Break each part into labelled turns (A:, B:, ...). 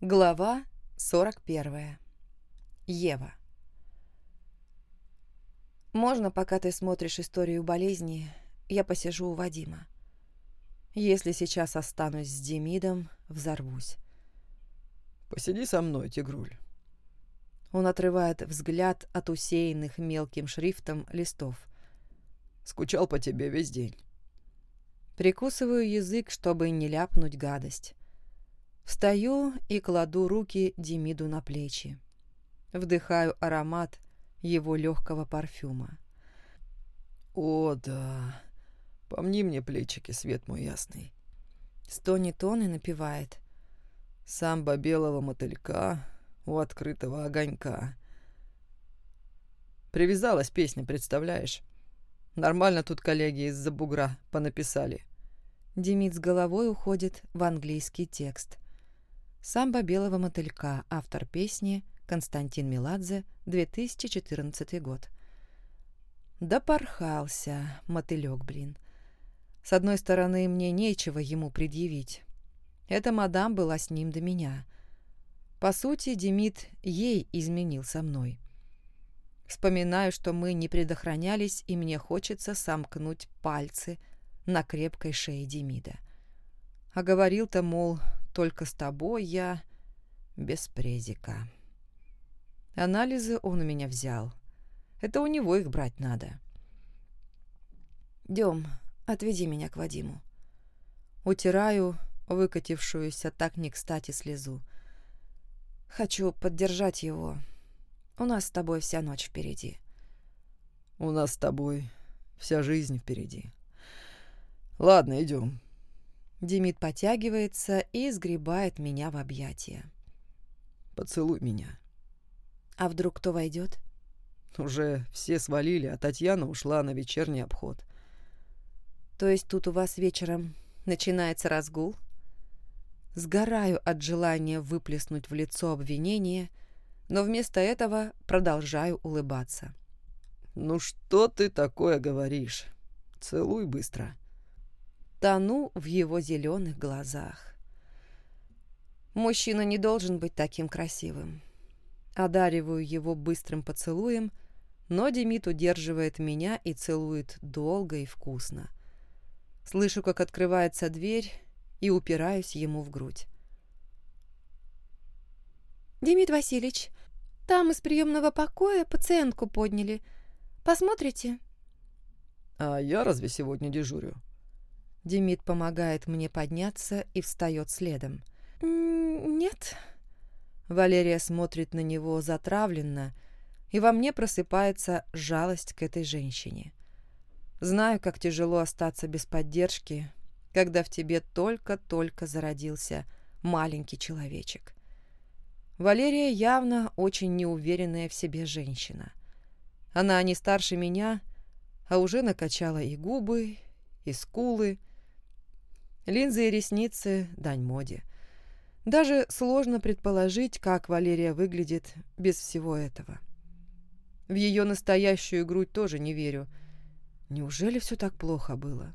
A: Глава 41. Ева. «Можно, пока ты смотришь историю болезни, я посижу у Вадима? Если сейчас останусь с Демидом, взорвусь».
B: «Посиди со мной, тигруль».
A: Он отрывает взгляд от усеянных мелким шрифтом листов.
B: «Скучал по тебе весь день».
A: Прикусываю язык, чтобы не ляпнуть гадость. Встаю и кладу руки Демиду на плечи. Вдыхаю аромат его легкого парфюма.
B: «О, да. Помни мне плечики, свет мой ясный».
A: Стонет он и напевает.
B: «Самба белого мотылька у открытого огонька». Привязалась песня, представляешь? Нормально тут коллеги из-за бугра понаписали.
A: Демид с головой уходит в английский текст. «Самба белого мотылька», автор песни Константин Меладзе, 2014 год. Да порхался, мотылек, блин. С одной стороны, мне нечего ему предъявить. Эта мадам была с ним до меня. По сути, Демид ей изменил со мной. Вспоминаю, что мы не предохранялись, и мне хочется сомкнуть пальцы на крепкой шее Демида. А говорил-то, мол, только с тобой я без презика. Анализы он у меня взял. Это у него их брать надо. Дем, отведи меня к Вадиму. Утираю выкатившуюся так не кстати слезу. Хочу поддержать его. У нас с тобой вся ночь впереди.
B: У нас с тобой вся жизнь впереди. Ладно, идем.
A: Демид потягивается и сгребает меня в объятия.
B: Поцелуй меня.
A: А вдруг кто войдет?
B: Уже все свалили, а Татьяна ушла на вечерний обход.
A: То есть тут у вас вечером начинается разгул? Сгораю от желания выплеснуть в лицо обвинение, но вместо этого продолжаю улыбаться.
B: «Ну что ты такое говоришь? Целуй быстро»
A: тону в его зеленых глазах. Мужчина не должен быть таким красивым. Одариваю его быстрым поцелуем, но Демид удерживает меня и целует долго и вкусно. Слышу, как открывается дверь, и упираюсь ему в грудь. «Демид Васильевич, там из приемного покоя пациентку подняли. Посмотрите?»
B: «А я разве сегодня дежурю?»
A: Демид помогает мне подняться и встает следом. «Нет». Валерия смотрит на него затравленно, и во мне просыпается жалость к этой женщине. Знаю, как тяжело остаться без поддержки, когда в тебе только-только зародился маленький человечек. Валерия явно очень неуверенная в себе женщина. Она не старше меня, а уже накачала и губы, и скулы, Линзы и ресницы – дань моде. Даже сложно предположить, как Валерия выглядит без всего этого. В ее настоящую грудь тоже не верю. Неужели все так плохо было?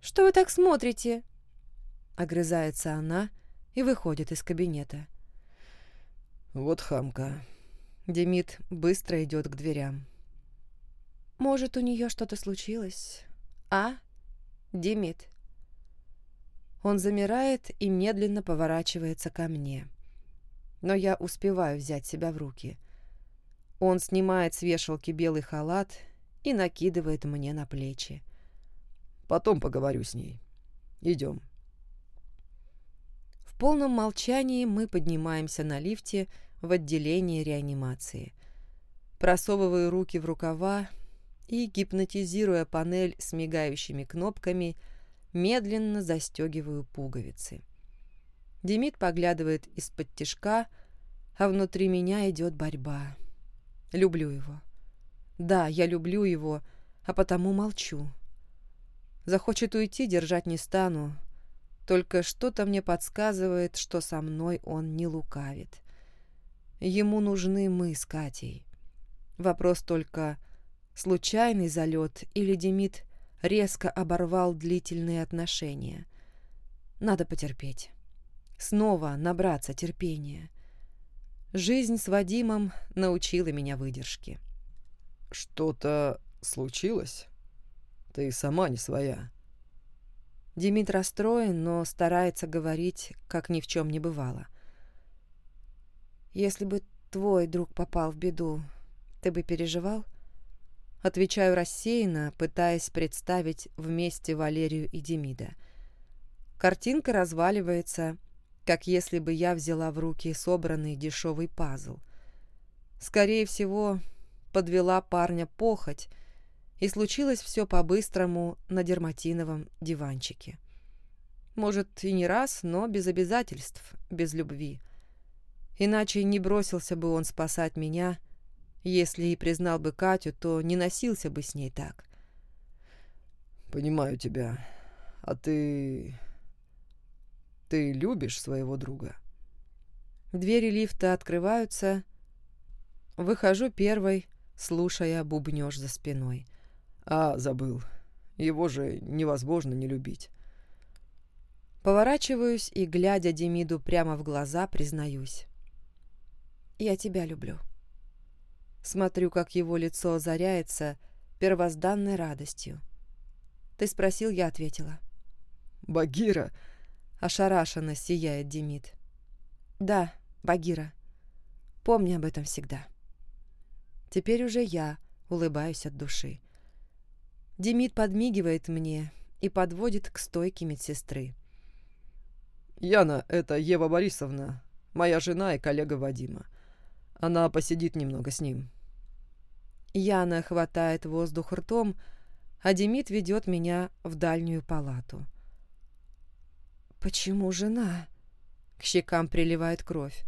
A: «Что вы так смотрите?» Огрызается она и выходит из кабинета.
B: «Вот хамка».
A: Демид быстро идет к дверям. «Может, у нее что-то случилось? А, Демид?» Он замирает и медленно поворачивается ко мне. Но я успеваю взять себя в руки. Он снимает с вешалки белый халат и накидывает мне на плечи.
B: «Потом поговорю с ней. Идем».
A: В полном молчании мы поднимаемся на лифте в отделение реанимации. Просовываю руки в рукава и, гипнотизируя панель с мигающими кнопками, медленно застегиваю пуговицы. Демид поглядывает из-под тишка, а внутри меня идет борьба. Люблю его. Да, я люблю его, а потому молчу. Захочет уйти, держать не стану. Только что-то мне подсказывает, что со мной он не лукавит. Ему нужны мы с Катей. Вопрос только, случайный залет или Демид резко оборвал длительные отношения. Надо потерпеть. снова набраться терпения. Жизнь с Вадимом научила меня выдержке.
B: «Что-то случилось? Ты сама не своя».
A: Демид расстроен, но старается говорить, как ни в чем не бывало. «Если бы твой друг попал в беду, ты бы переживал?» Отвечаю рассеянно, пытаясь представить вместе Валерию и Демида. Картинка разваливается, как если бы я взяла в руки собранный дешевый пазл. Скорее всего, подвела парня похоть, и случилось все по-быстрому на дерматиновом диванчике. Может, и не раз, но без обязательств, без любви. Иначе не бросился бы он спасать меня — если и признал бы Катю, то не носился бы с ней так.
B: «Понимаю тебя. А ты... ты любишь своего друга?»
A: Двери лифта открываются. Выхожу первой, слушая бубнёж за спиной.
B: «А, забыл. Его же невозможно не любить».
A: Поворачиваюсь и, глядя Демиду прямо в глаза, признаюсь. «Я тебя люблю». Смотрю, как его лицо озаряется первозданной радостью. «Ты спросил, я ответила».
B: «Багира!»
A: — ошарашенно сияет Демид. «Да, Багира. Помни об этом всегда». Теперь уже я улыбаюсь от души. Демид подмигивает мне и подводит к стойке медсестры.
B: «Яна, это Ева Борисовна, моя жена и коллега Вадима. Она посидит немного с ним».
A: Яна хватает воздух ртом, а Демид ведет меня в дальнюю палату. «Почему жена?» К щекам приливает кровь.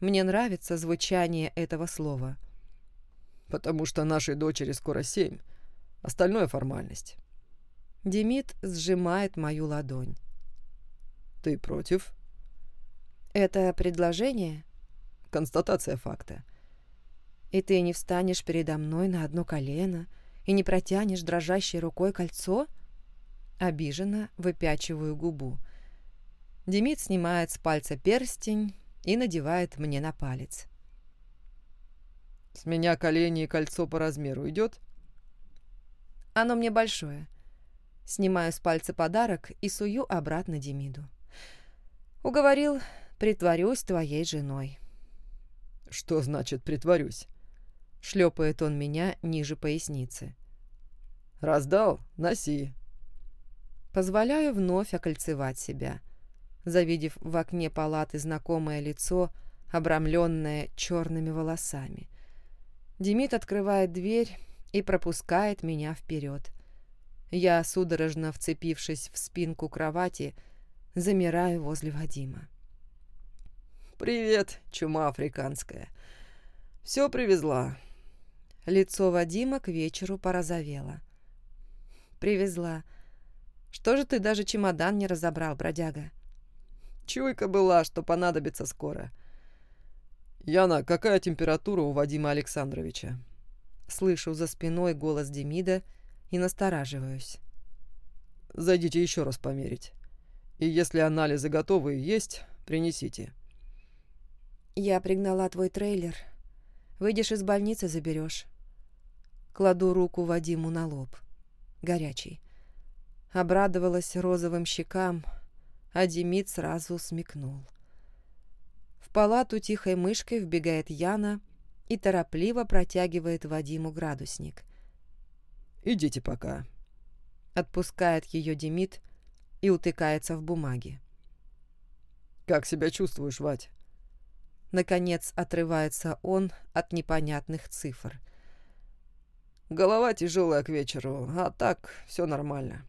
A: Мне нравится звучание этого слова.
B: «Потому что нашей дочери скоро семь. Остальное формальность».
A: Демид сжимает мою ладонь.
B: «Ты против?»
A: «Это предложение?»
B: Констатация факта.
A: И ты не встанешь передо мной на одно колено и не протянешь дрожащей рукой кольцо? Обиженно выпячиваю губу. Демид снимает с пальца перстень и надевает мне на палец.
B: «С меня колени и кольцо по размеру идет?»
A: «Оно мне большое». Снимаю с пальца подарок и сую обратно Демиду. «Уговорил, притворюсь твоей женой».
B: «Что значит притворюсь?»
A: Шлепает он меня ниже поясницы.
B: «Раздал? Носи».
A: Позволяю вновь окольцевать себя. Завидев в окне палаты знакомое лицо, обрамленное черными волосами. Демид открывает дверь и пропускает меня вперед. Я, судорожно вцепившись в спинку кровати, замираю возле Вадима.
B: «Привет, чума африканская. Все привезла».
A: Лицо Вадима к вечеру порозовело. «Привезла. Что же ты даже чемодан не разобрал, бродяга?»
B: «Чуйка была, что понадобится скоро». «Яна, какая температура у Вадима Александровича?»
A: Слышу за спиной голос Демида и настораживаюсь.
B: «Зайдите еще раз померить. И если анализы готовы есть, принесите».
A: «Я пригнала твой трейлер. Выйдешь из больницы, заберешь». Кладу руку Вадиму на лоб. Горячий. Обрадовалась розовым щекам, а Демид сразу смекнул. В палату тихой мышкой вбегает Яна и торопливо протягивает Вадиму градусник.
B: «Идите пока».
A: Отпускает ее Демид и утыкается в бумаге.
B: «Как себя чувствуешь, Вать?»
A: Наконец отрывается он от непонятных цифр.
B: Голова тяжелая к вечеру, а так все нормально.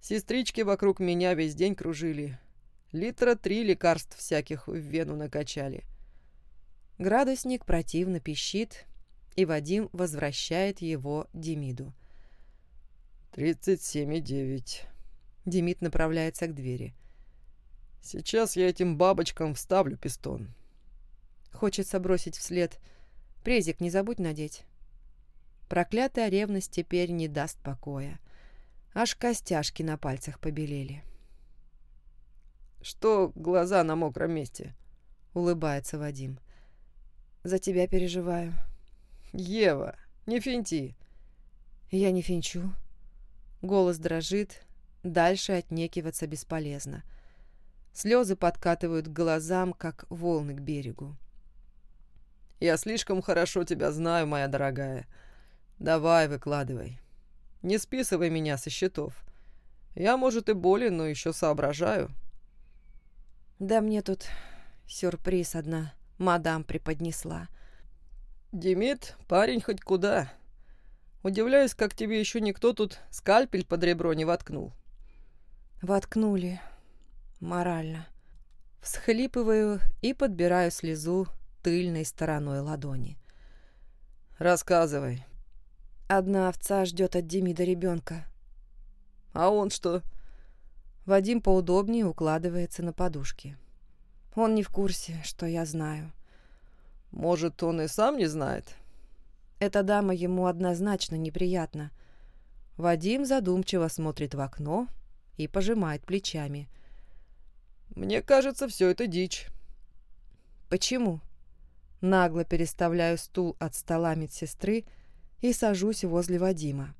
B: Сестрички вокруг меня весь день кружили. Литра три лекарств всяких в вену накачали.
A: Градусник противно пищит, и Вадим возвращает его Демиду.
B: «Тридцать семь и девять».
A: Демид направляется к двери.
B: «Сейчас я этим бабочкам вставлю пистон.
A: Хочется бросить вслед. Презик не забудь надеть. Проклятая ревность теперь не даст покоя. Аж костяшки на пальцах побелели.
B: Что глаза на мокром месте?» — улыбается Вадим.
A: «За тебя переживаю».
B: «Ева, не финти».
A: «Я не финчу». Голос дрожит, дальше отнекиваться бесполезно. Слезы подкатывают к глазам, как волны к берегу.
B: «Я слишком хорошо тебя знаю, моя дорогая. Давай, выкладывай. Не списывай меня со счетов. Я, может, и болен, но еще соображаю».
A: «Да мне тут сюрприз одна мадам преподнесла».
B: «Демид, парень хоть куда. Удивляюсь, как тебе еще никто тут скальпель под ребро не воткнул».
A: «Воткнули. Морально». Всхлипываю и подбираю слезу тыльной стороной ладони.
B: «Рассказывай».
A: Одна овца ждет от Демида ребенка.
B: «А он что?»
A: Вадим поудобнее укладывается на подушке. Он не в курсе, что я знаю.
B: Может, он и сам не знает?
A: Эта дама ему однозначно неприятна. Вадим задумчиво смотрит в окно и пожимает плечами.
B: «Мне кажется, все это дичь».
A: «Почему?» Нагло переставляю стул от стола медсестры и сажусь возле Вадима.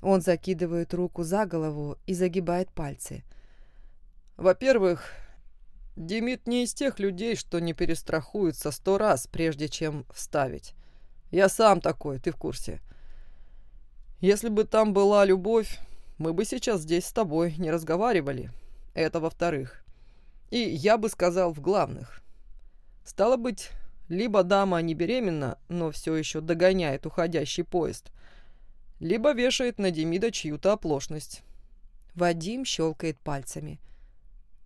A: Он закидывает руку за голову и загибает пальцы.
B: «Во-первых, Демид не из тех людей, что не перестрахуются сто раз, прежде чем вставить. Я сам такой, ты в курсе. Если бы там была любовь, мы бы сейчас здесь с тобой не разговаривали. Это во-вторых. И я бы сказал в главных. Стало быть, либо дама не беременна, но все еще догоняет уходящий поезд, либо вешает на Демида чью-то оплошность.
A: Вадим щелкает пальцами.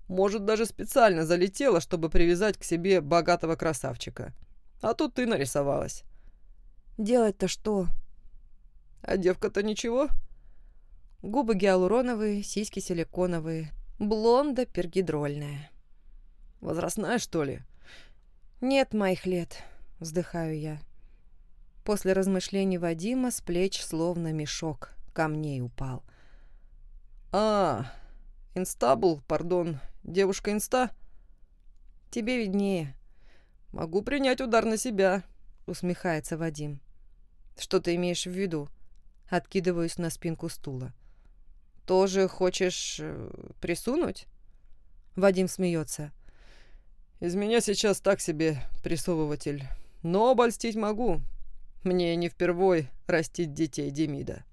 B: Может, даже специально залетела, чтобы привязать к себе богатого красавчика. А тут ты нарисовалась.
A: Делать-то что?
B: А девка-то ничего?
A: Губы гиалуроновые, сиськи силиконовые, блонда пергидрольная.
B: Возрастная, что ли?
A: Нет, моих лет, вздыхаю я. После размышлений Вадима с плеч словно мешок камней упал.
B: «А, инстабл, пардон, девушка-инста?»
A: «Тебе виднее».
B: «Могу принять удар на себя», —
A: усмехается Вадим. «Что ты имеешь в виду?» Откидываюсь на спинку стула. «Тоже хочешь э, присунуть?» Вадим смеется.
B: «Из меня сейчас так себе прессовыватель, но обольстить могу. Мне не впервой растить детей Демида.